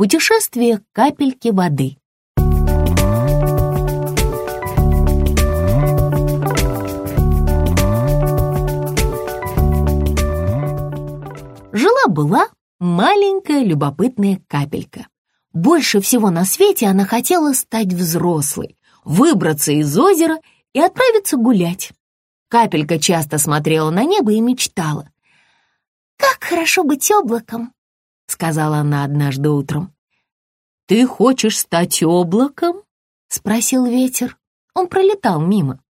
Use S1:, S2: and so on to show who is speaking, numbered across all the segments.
S1: Путешествие капельки воды. Жила-была маленькая любопытная капелька. Больше всего на свете она хотела стать взрослой, выбраться из озера и отправиться гулять. Капелька часто смотрела на небо и мечтала. «Как хорошо быть облаком!» — сказала она однажды утром. «Ты хочешь стать облаком?» — спросил ветер. Он пролетал мимо.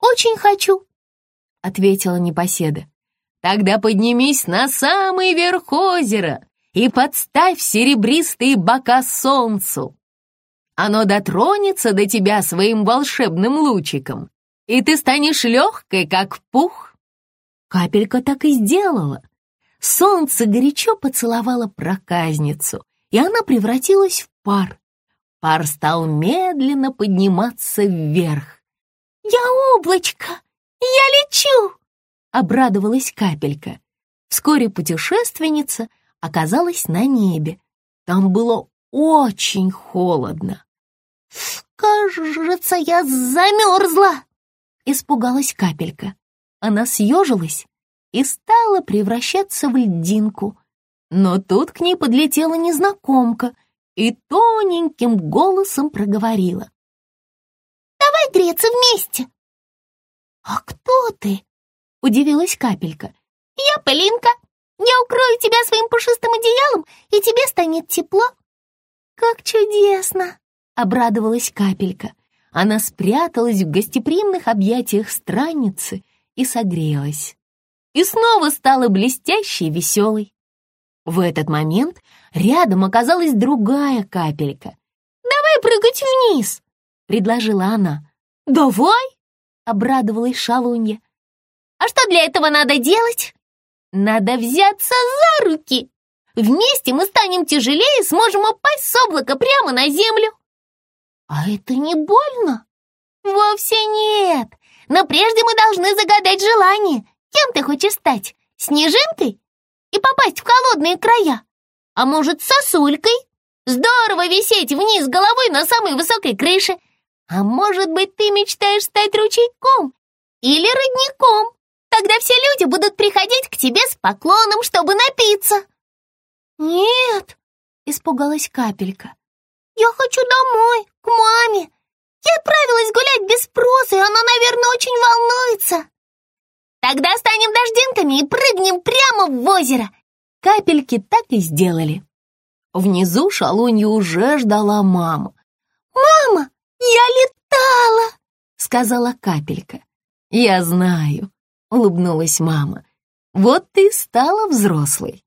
S1: «Очень хочу», — ответила непоседа. «Тогда поднимись на самый верх озера и подставь серебристые бока солнцу. Оно дотронется до тебя своим волшебным лучиком, и ты станешь легкой, как пух». Капелька так и сделала. Солнце горячо поцеловало проказницу, и она превратилась в пар. Пар стал медленно подниматься вверх. «Я облачко! Я лечу!» — обрадовалась капелька. Вскоре путешественница оказалась на небе. Там было очень холодно. «Кажется, я замерзла!» — испугалась капелька. Она съежилась и стала превращаться в льдинку. Но тут к ней подлетела незнакомка и тоненьким голосом проговорила. «Давай греться вместе!» «А кто ты?» — удивилась капелька. «Я Полинка. Я укрою тебя своим пушистым одеялом, и тебе станет тепло». «Как чудесно!» — обрадовалась капелька. Она спряталась в гостеприимных объятиях странницы и согрелась и снова стала блестящей и веселой. В этот момент рядом оказалась другая капелька. «Давай прыгать вниз!» — предложила она. «Давай!» — обрадовалась шалунья. «А что для этого надо делать?» «Надо взяться за руки! Вместе мы станем тяжелее и сможем упасть с облака прямо на землю!» «А это не больно?» «Вовсе нет! Но прежде мы должны загадать желание Кем ты хочешь стать? Снежинкой? И попасть в холодные края? А может, сосулькой? Здорово висеть вниз головой на самой высокой крыше. А может быть, ты мечтаешь стать ручейком или родником? Тогда все люди будут приходить к тебе с поклоном, чтобы напиться. Нет, испугалась капелька. Я хочу домой, к маме. Я отправилась гулять без спроса, и она, наверное, очень волнуется. Тогда станем дождинками и прыгнем прямо в озеро!» Капельки так и сделали. Внизу шалунью уже ждала мама. «Мама, я летала!» — сказала капелька. «Я знаю», — улыбнулась мама. «Вот ты стала взрослой».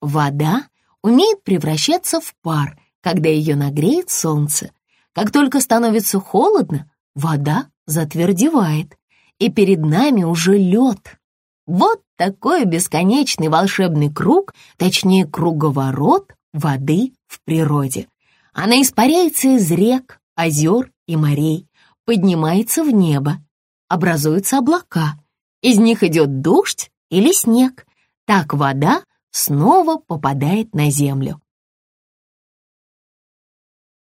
S1: Вода умеет превращаться в пар, когда ее нагреет солнце. Как только становится холодно, вода затвердевает, и перед нами уже лед. Вот такой бесконечный волшебный круг, точнее круговорот воды в природе. Она испаряется из рек, озер и морей, поднимается в небо, образуются облака. Из них идет дождь или снег. Так вода снова попадает на землю.